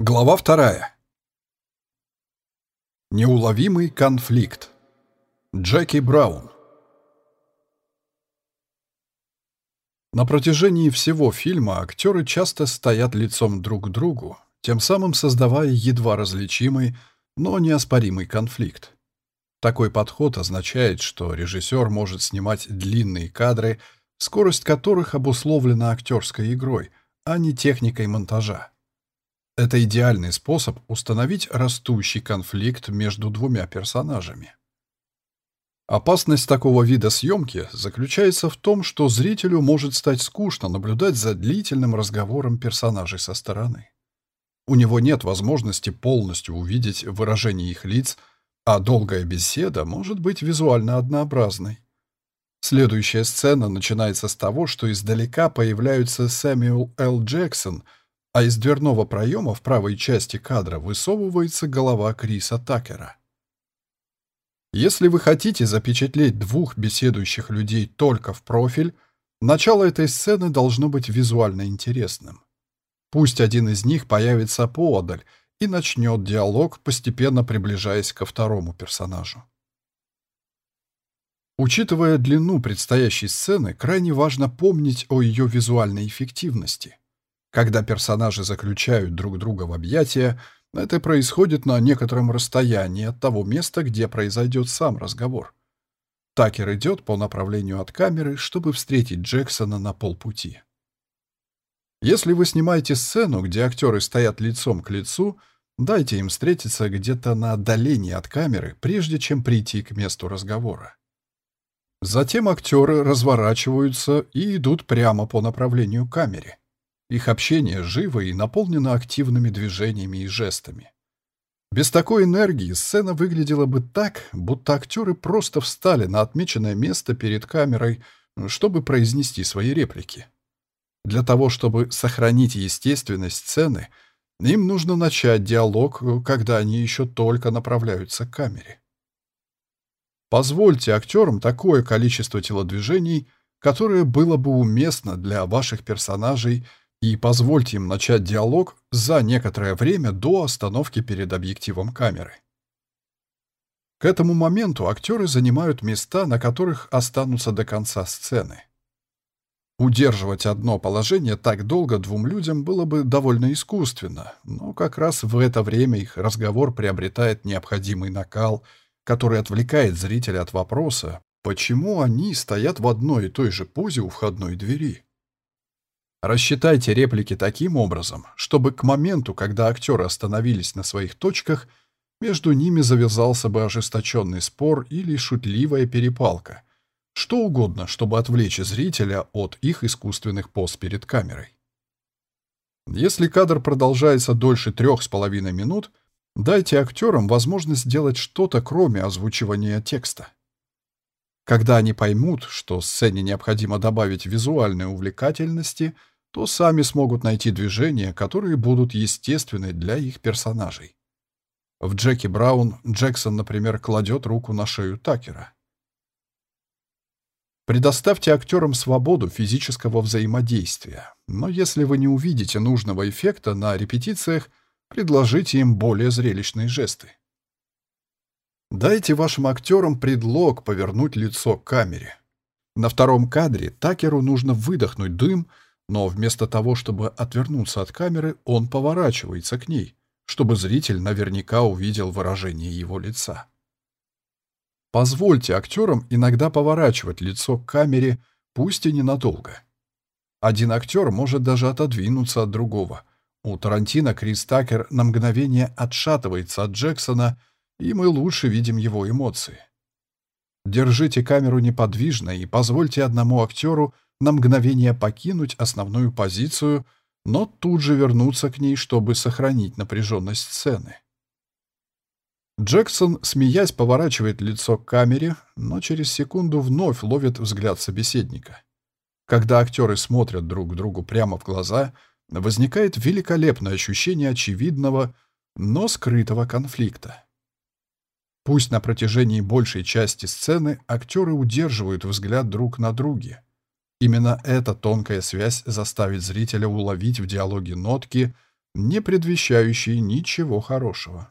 Глава вторая. Неуловимый конфликт. Джеки Браун. На протяжении всего фильма актеры часто стоят лицом друг к другу, тем самым создавая едва различимый, но неоспоримый конфликт. Такой подход означает, что режиссер может снимать длинные кадры, скорость которых обусловлена актерской игрой, а не техникой монтажа. Это идеальный способ установить растущий конфликт между двумя персонажами. Опасность такого вида съемки заключается в том, что зрителю может стать скучно наблюдать за длительным разговором персонажей со стороны. У него нет возможности полностью увидеть выражение их лиц, а долгая беседа может быть визуально однообразной. Следующая сцена начинается с того, что издалека появляются Сэмюэл Л. Джексон – а из дверного проема в правой части кадра высовывается голова Криса Такера. Если вы хотите запечатлеть двух беседующих людей только в профиль, начало этой сцены должно быть визуально интересным. Пусть один из них появится поодаль и начнет диалог, постепенно приближаясь ко второму персонажу. Учитывая длину предстоящей сцены, крайне важно помнить о ее визуальной эффективности. Когда персонажи заключают друг друга в объятия, это происходит на некотором расстоянии от того места, где произойдет сам разговор. Такер идет по направлению от камеры, чтобы встретить Джексона на полпути. Если вы снимаете сцену, где актеры стоят лицом к лицу, дайте им встретиться где-то на отдалении от камеры, прежде чем прийти к месту разговора. Затем актеры разворачиваются и идут прямо по направлению к камере. Их общение живо и наполнено активными движениями и жестами. Без такой энергии сцена выглядела бы так, будто актеры просто встали на отмеченное место перед камерой, чтобы произнести свои реплики. Для того, чтобы сохранить естественность сцены, им нужно начать диалог, когда они еще только направляются к камере. Позвольте актерам такое количество телодвижений, которое было бы уместно для ваших персонажей и позвольте им начать диалог за некоторое время до остановки перед объективом камеры. К этому моменту актеры занимают места, на которых останутся до конца сцены. Удерживать одно положение так долго двум людям было бы довольно искусственно, но как раз в это время их разговор приобретает необходимый накал, который отвлекает зрителя от вопроса, почему они стоят в одной и той же позе у входной двери. Рассчитайте реплики таким образом, чтобы к моменту, когда актеры остановились на своих точках, между ними завязался бы ожесточенный спор или шутливая перепалка. Что угодно, чтобы отвлечь зрителя от их искусственных поз перед камерой. Если кадр продолжается дольше трех с половиной минут, дайте актерам возможность сделать что-то, кроме озвучивания текста. Когда они поймут, что сцене необходимо добавить визуальной увлекательности – то сами смогут найти движения, которые будут естественны для их персонажей. В Джеки Браун Джексон, например, кладет руку на шею Такера. Предоставьте актерам свободу физического взаимодействия, но если вы не увидите нужного эффекта на репетициях, предложите им более зрелищные жесты. Дайте вашим актерам предлог повернуть лицо к камере. На втором кадре Такеру нужно выдохнуть дым – но вместо того, чтобы отвернуться от камеры, он поворачивается к ней, чтобы зритель наверняка увидел выражение его лица. Позвольте актерам иногда поворачивать лицо к камере, пусть и ненадолго. Один актер может даже отодвинуться от другого. У Тарантино Крис Такер на мгновение отшатывается от Джексона, и мы лучше видим его эмоции. Держите камеру неподвижно и позвольте одному актеру на мгновение покинуть основную позицию, но тут же вернуться к ней, чтобы сохранить напряженность сцены. Джексон, смеясь, поворачивает лицо к камере, но через секунду вновь ловит взгляд собеседника. Когда актеры смотрят друг другу прямо в глаза, возникает великолепное ощущение очевидного, но скрытого конфликта. Пусть на протяжении большей части сцены актеры удерживают взгляд друг на друге, Именно эта тонкая связь заставит зрителя уловить в диалоге нотки, не предвещающий ничего хорошего.